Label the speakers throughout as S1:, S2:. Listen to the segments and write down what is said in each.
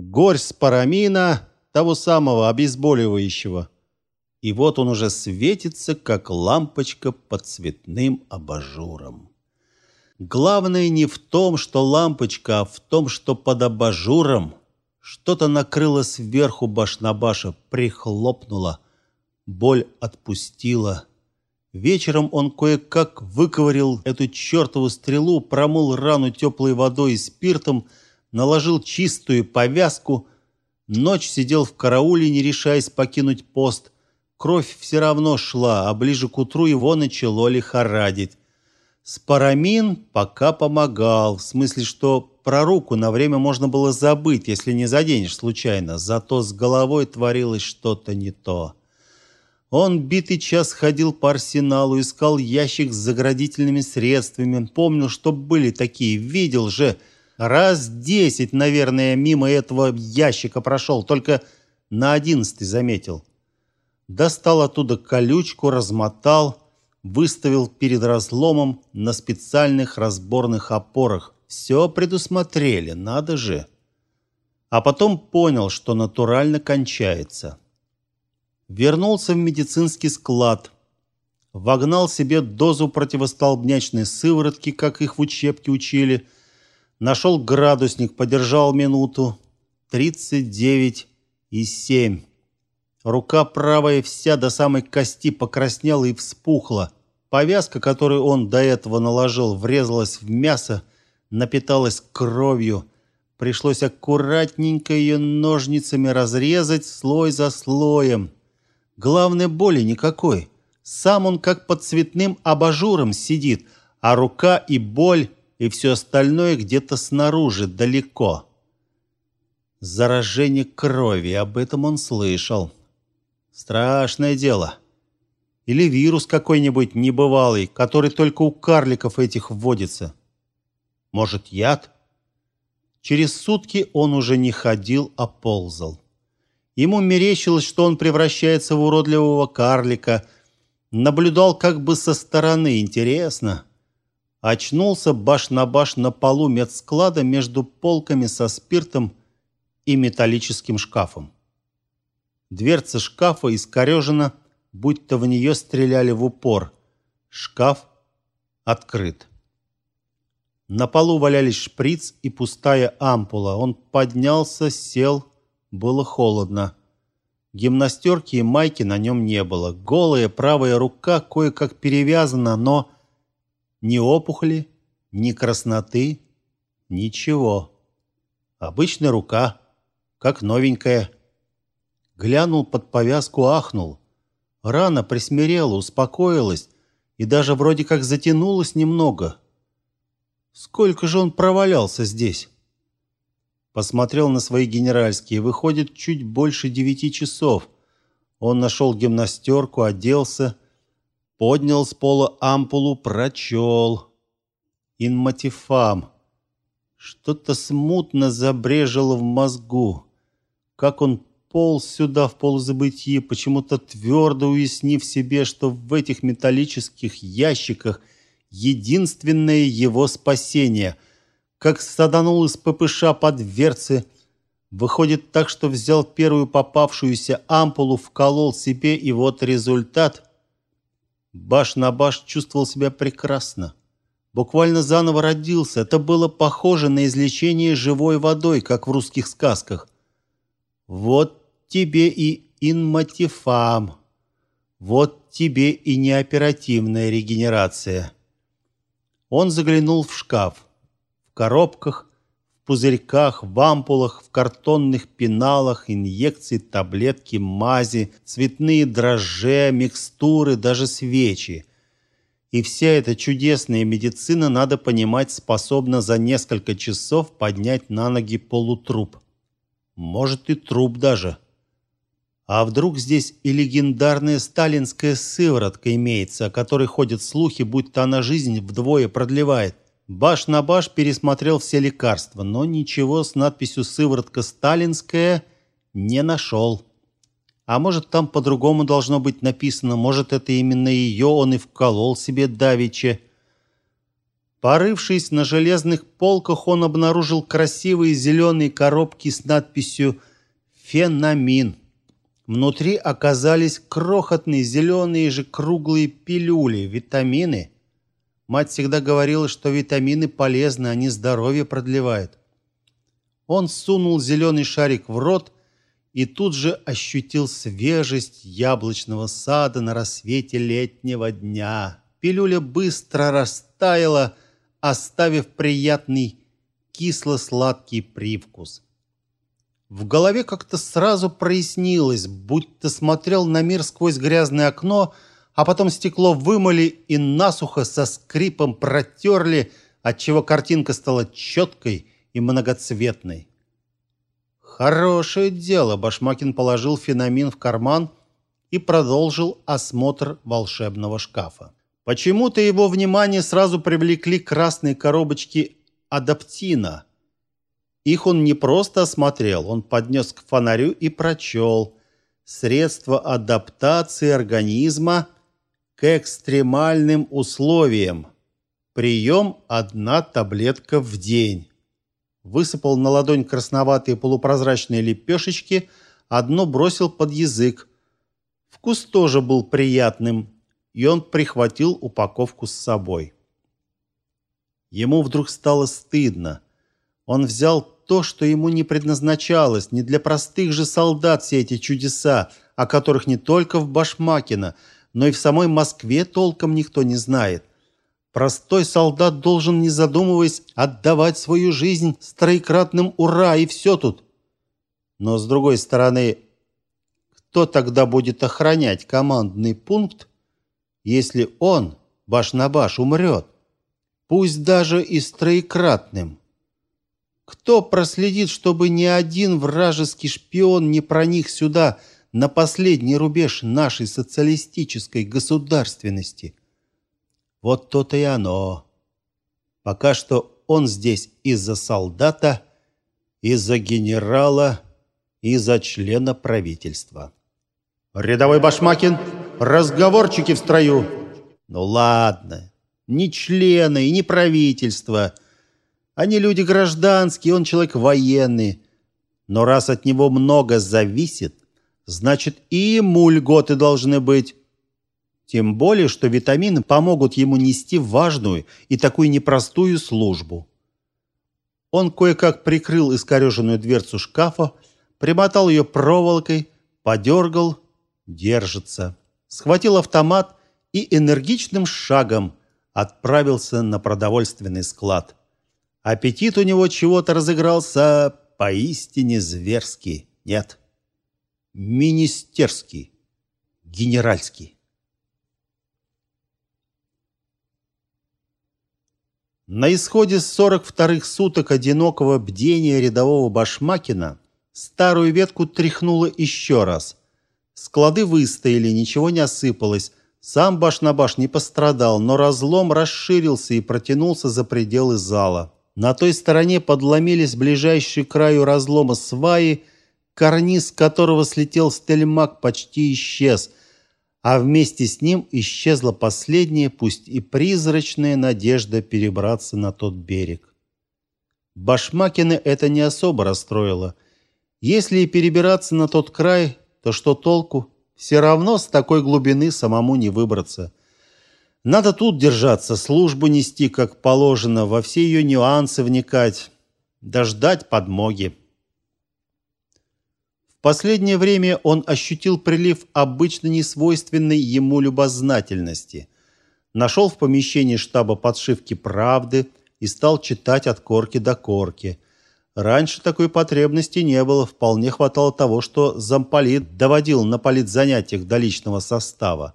S1: горсть парамина, того самого обезболивающего. И вот он уже светится, как лампочка под цветным абажуром. Главное не в том, что лампочка, а в том, что под абажуром что-то накрыло сверху башнабаша, прихлопнуло. Боль отпустила. Вечером он кое-как выковырил эту чертову стрелу, промыл рану теплой водой и спиртом, наложил чистую повязку. Ночь сидел в карауле, не решаясь покинуть пост. Кровь все равно шла, а ближе к утру его начало лихорадить. Спарамин пока помогал, в смысле, что про руку на время можно было забыть, если не заденешь случайно, зато с головой творилось что-то не то. Он битый час ходил по арсеналу, искал ящик с заградительными средствами, помнил, что были такие, видел же, раз десять, наверное, мимо этого ящика прошел, только на одиннадцатый заметил. Достал оттуда колючку, размотал, выставил перед разломом на специальных разборных опорах. Все предусмотрели, надо же. А потом понял, что натурально кончается вернулся в медицинский склад, вогнал себе дозу противостолбнячной сыворотки, как их в учебке учили, нашел градусник, подержал минуту. 39 и 7. Рука правая вся до самой кости покраснела и вспухла. Повязка, которую он до этого наложил, врезалась в мясо, напиталась кровью. Пришлось аккуратненько ее ножницами разрезать слой за слоем. Главной боли никакой. Сам он как под цветным абажуром сидит, а рука и боль и все остальное где-то снаружи, далеко. Заражение крови, об этом он слышал. Страшное дело. Или вирус какой-нибудь небывалый, который только у карликов этих вводится. Может, яд? Через сутки он уже не ходил, а ползал. Ему мерещилось, что он превращается в уродливого карлика. Наблюдал как бы со стороны, интересно. Очнулся баш на баш на полу медсклада между полками со спиртом и металлическим шкафом. Дверца шкафа искорежена, будто в нее стреляли в упор. Шкаф открыт. На полу валялись шприц и пустая ампула. Он поднялся, сел, было холодно. Гимнастерки и майки на нем не было. Голая правая рука кое-как перевязана, но ни опухоли, ни красноты, ничего. Обычная рука, как новенькая. Глянул под повязку, ахнул. Рана присмирела, успокоилась и даже вроде как затянулась немного. Сколько же он провалялся здесь? Посмотрел на свои генеральские. Выходит, чуть больше девяти часов. Он нашел гимнастерку, оделся, поднял с пола ампулу, прочел. Инматифам. Что-то смутно забрежило в мозгу. Как он полз сюда в полузабытие, почему-то твердо уяснив себе, что в этих металлических ящиках единственное его спасение — как саданул из ППШ под дверцы. Выходит так, что взял первую попавшуюся ампулу, вколол себе, и вот результат. Баш на баш чувствовал себя прекрасно. Буквально заново родился. Это было похоже на излечение живой водой, как в русских сказках. Вот тебе и инматифам. Вот тебе и неоперативная регенерация. Он заглянул в шкаф коробках, в пузырьках, в ампулах, в картонных пеналах, инъекции, таблетки, мази, цветные дрожжи, микстуры, даже свечи. И вся эта чудесная медицина, надо понимать, способна за несколько часов поднять на ноги полутруп. Может и труп даже. А вдруг здесь и легендарная сталинская сыворотка имеется, о которой ходят слухи, будто она жизнь вдвое продлевает. Баш на баш пересмотрел все лекарства, но ничего с надписью «Сыворотка сталинская» не нашел. А может, там по-другому должно быть написано, может, это именно ее он и вколол себе давеча. Порывшись на железных полках, он обнаружил красивые зеленые коробки с надписью «Фенамин». Внутри оказались крохотные зеленые же круглые пилюли, витамины. Мать всегда говорила, что витамины полезны, они здоровье продлевают. Он сунул зеленый шарик в рот и тут же ощутил свежесть яблочного сада на рассвете летнего дня. Пилюля быстро растаяла, оставив приятный кисло-сладкий привкус. В голове как-то сразу прояснилось, будто смотрел на мир сквозь грязное окно, а потом стекло вымыли и насухо со скрипом протерли, отчего картинка стала четкой и многоцветной. Хорошее дело, Башмакин положил феномин в карман и продолжил осмотр волшебного шкафа. Почему-то его внимание сразу привлекли красные коробочки адаптина. Их он не просто осмотрел, он поднес к фонарю и прочел. Средство адаптации организма к экстремальным условиям. Прием одна таблетка в день. Высыпал на ладонь красноватые полупрозрачные лепешечки, одно бросил под язык. Вкус тоже был приятным и он прихватил упаковку с собой. Ему вдруг стало стыдно. Он взял то, что ему не предназначалось, не для простых же солдат все эти чудеса, о которых не только в Башмакино, но и в самой Москве толком никто не знает. Простой солдат должен, не задумываясь, отдавать свою жизнь с троекратным «Ура!» и все тут. Но, с другой стороны, кто тогда будет охранять командный пункт, если он, баш на баш, умрет, пусть даже и с троекратным. Кто проследит, чтобы ни один вражеский шпион не проник сюда на последний рубеж нашей социалистической государственности? Вот то-то и оно. Пока что он здесь из-за солдата, из-за генерала, из-за члена правительства. Рядовой Башмакин разговорчики в строю. Ну ладно, не члены и не правительство. Они люди гражданские, он человек военный. Но раз от него много зависит, значит и ему льготы должны быть. Тем более, что витамины помогут ему нести важную и такую непростую службу. Он кое-как прикрыл искореженную дверцу шкафа, примотал ее проволокой, подергал, держится схватил автомат и энергичным шагом отправился на продовольственный склад. Аппетит у него чего-то разыгрался поистине зверский. Нет, министерский, генеральский. На исходе 42-х суток одинокого бдения рядового Башмакина старую ветку тряхнуло еще раз – Склады выстояли, ничего не осыпалось. Сам баш на баш не пострадал, но разлом расширился и протянулся за пределы зала. На той стороне подломились ближайшие к краю разлома сваи, карниз которого слетел стельмак, почти исчез, а вместе с ним исчезла последняя, пусть и призрачная надежда перебраться на тот берег. Башмакина это не особо расстроило. Если и перебираться на тот край, то что толку? Все равно с такой глубины самому не выбраться. Надо тут держаться, службу нести как положено, во все ее нюансы вникать, дождать подмоги. Последнее время он ощутил прилив обычно несвойственной ему любознательности. Нашел в помещении штаба подшивки «Правды» и стал читать от корки до корки – Раньше такой потребности не было, вполне хватало того, что замполит доводил на политзанятиях до личного состава.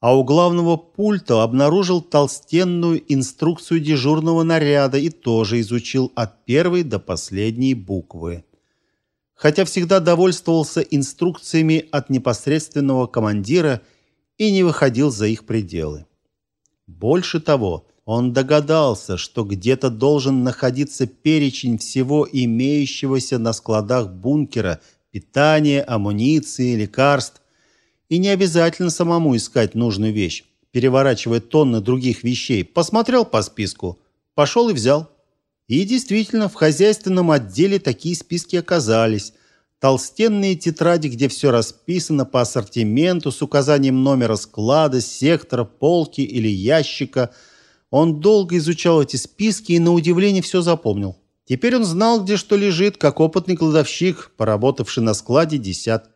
S1: А у главного пульта обнаружил толстенную инструкцию дежурного наряда и тоже изучил от первой до последней буквы. Хотя всегда довольствовался инструкциями от непосредственного командира и не выходил за их пределы. Больше того, он догадался, что где-то должен находиться перечень всего имеющегося на складах бункера питания, амуниции, лекарств. И не обязательно самому искать нужную вещь. переворачивая тонны других вещей, посмотрел по списку, пошел и взял. И действительно, в хозяйственном отделе такие списки оказались. Толстенные тетради, где все расписано по ассортименту с указанием номера склада, сектора, полки или ящика. Он долго изучал эти списки и на удивление все запомнил. Теперь он знал, где что лежит, как опытный кладовщик, поработавший на складе десятки